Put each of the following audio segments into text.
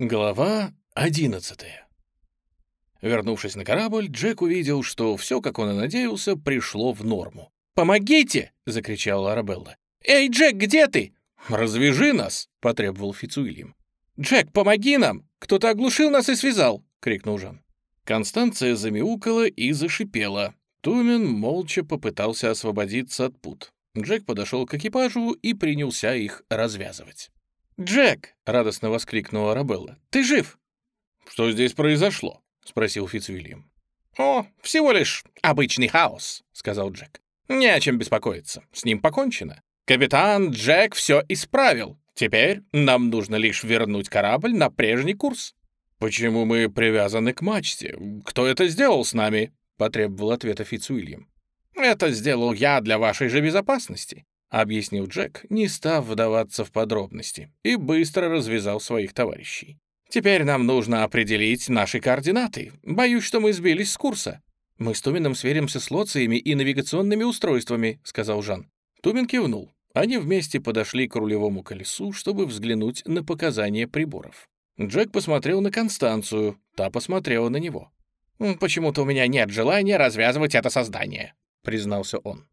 Глава одиннадцатая. Вернувшись на корабль, Джек увидел, что все, как он и надеялся, пришло в норму. «Помогите!» — закричала Арабелла. «Эй, Джек, где ты?» «Развяжи нас!» — потребовал Фицуильям. «Джек, помоги нам! Кто-то оглушил нас и связал!» — крикнул Жан. Констанция замяукала и зашипела. Тумен молча попытался освободиться от пут. Джек подошел к экипажу и принялся их развязывать. «Джек!» — радостно воскликнула Арабелла. «Ты жив?» «Что здесь произошло?» — спросил Фицвильям. «О, всего лишь обычный хаос», — сказал Джек. «Не о чем беспокоиться. С ним покончено. Капитан Джек все исправил. Теперь нам нужно лишь вернуть корабль на прежний курс». «Почему мы привязаны к мачте? Кто это сделал с нами?» — потребовал ответа Фицуильям. «Это сделал я для вашей же безопасности. — объяснил Джек, не став вдаваться в подробности, и быстро развязал своих товарищей. «Теперь нам нужно определить наши координаты. Боюсь, что мы сбились с курса». «Мы с Тумином сверимся с лоциями и навигационными устройствами», — сказал Жан. Тумин кивнул. Они вместе подошли к рулевому колесу, чтобы взглянуть на показания приборов. Джек посмотрел на Констанцию, та посмотрела на него. «Почему-то у меня нет желания развязывать это создание», — признался он.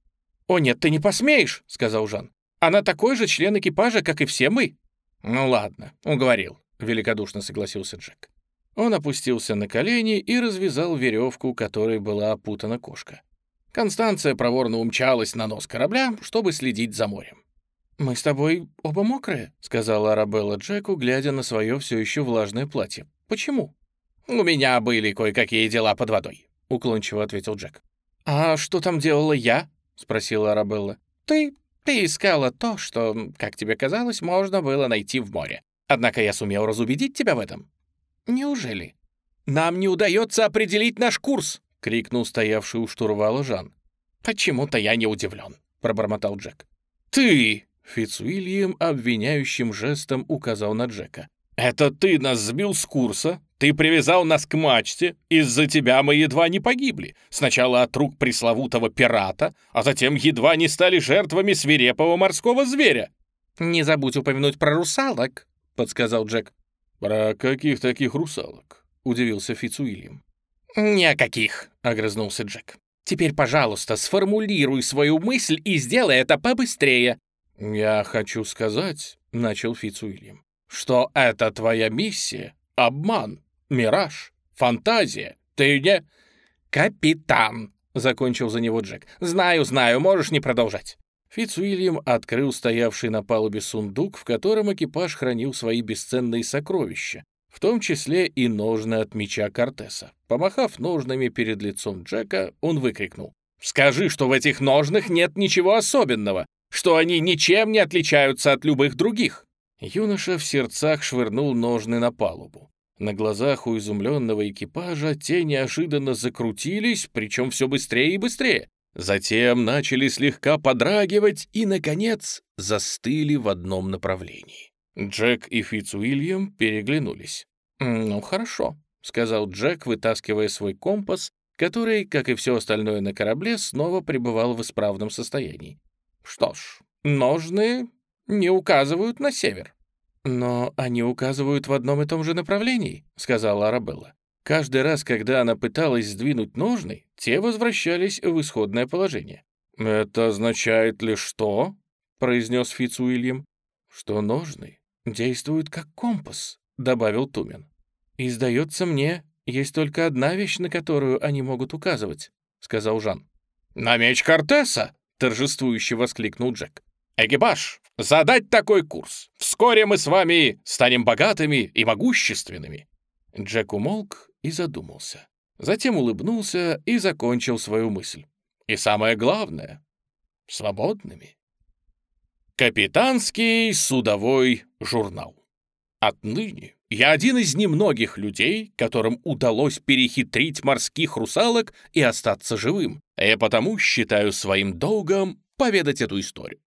«О нет, ты не посмеешь», — сказал Жан. «Она такой же член экипажа, как и все мы». «Ну ладно, уговорил», — великодушно согласился Джек. Он опустился на колени и развязал веревку, которой была опутана кошка. Констанция проворно умчалась на нос корабля, чтобы следить за морем. «Мы с тобой оба мокрые», — сказала Арабелла Джеку, глядя на свое все еще влажное платье. «Почему?» «У меня были кое-какие дела под водой», — уклончиво ответил Джек. «А что там делала я?» — спросила Арабелла. «Ты... ты искала то, что, как тебе казалось, можно было найти в море. Однако я сумел разубедить тебя в этом». «Неужели?» «Нам не удается определить наш курс!» — крикнул стоявший у штурвала Жан. «Почему-то я не удивлен», — пробормотал Джек. «Ты!» — Фицуильям обвиняющим жестом указал на Джека. «Это ты нас сбил с курса, ты привязал нас к мачте, из-за тебя мы едва не погибли. Сначала от рук пресловутого пирата, а затем едва не стали жертвами свирепого морского зверя». «Не забудь упомянуть про русалок», — подсказал Джек. «Про каких таких русалок?» — удивился Фицуильям. «Ни о каких», — огрызнулся Джек. «Теперь, пожалуйста, сформулируй свою мысль и сделай это побыстрее». «Я хочу сказать», — начал Фицуильям, «что это твоя миссия — обман. Мираж, фантазия, ты не...» «Капитан!» — закончил за него Джек. «Знаю, знаю, можешь не продолжать». Фицуильям открыл стоявший на палубе сундук, в котором экипаж хранил свои бесценные сокровища, в том числе и ножны от меча Кортеса. Помахав ножнами перед лицом Джека, он выкрикнул. «Скажи, что в этих ножнах нет ничего особенного, что они ничем не отличаются от любых других!» Юноша в сердцах швырнул ножны на палубу. На глазах у изумленного экипажа те неожиданно закрутились, причем все быстрее и быстрее. Затем начали слегка подрагивать и, наконец, застыли в одном направлении. Джек и Фицуильям переглянулись. «Ну, хорошо», — сказал Джек, вытаскивая свой компас, который, как и все остальное на корабле, снова пребывал в исправном состоянии. «Что ж, ножны не указывают на север». «Но они указывают в одном и том же направлении», — сказала Арабелла. Каждый раз, когда она пыталась сдвинуть ножны, те возвращались в исходное положение. «Это означает ли что?» — произнес Фицуильям. «Что ножны действуют как компас», — добавил Тумен. «И, сдается мне, есть только одна вещь, на которую они могут указывать», — сказал Жан. «На меч Кортеса!» — торжествующе воскликнул Джек. «Экипаж, задать такой курс. Вскоре мы с вами станем богатыми и могущественными». Джек умолк и задумался. Затем улыбнулся и закончил свою мысль. «И самое главное — свободными». Капитанский судовой журнал. Отныне я один из немногих людей, которым удалось перехитрить морских русалок и остаться живым, и потому считаю своим долгом поведать эту историю.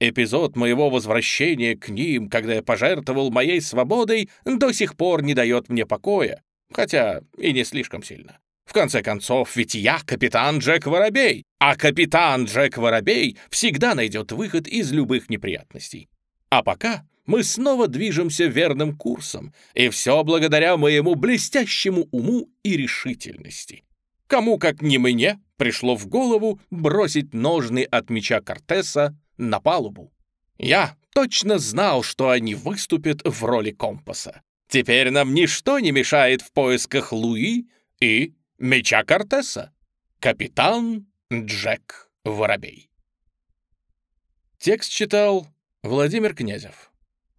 Эпизод моего возвращения к ним, когда я пожертвовал моей свободой, до сих пор не дает мне покоя, хотя и не слишком сильно. В конце концов, ведь я капитан Джек Воробей, а капитан Джек Воробей всегда найдет выход из любых неприятностей. А пока Мы снова движемся верным курсом, и все благодаря моему блестящему уму и решительности. Кому, как не мне, пришло в голову бросить ножны от меча Кортеса на палубу. Я точно знал, что они выступят в роли компаса. Теперь нам ничто не мешает в поисках Луи и меча Кортеса. Капитан Джек Воробей. Текст читал Владимир Князев.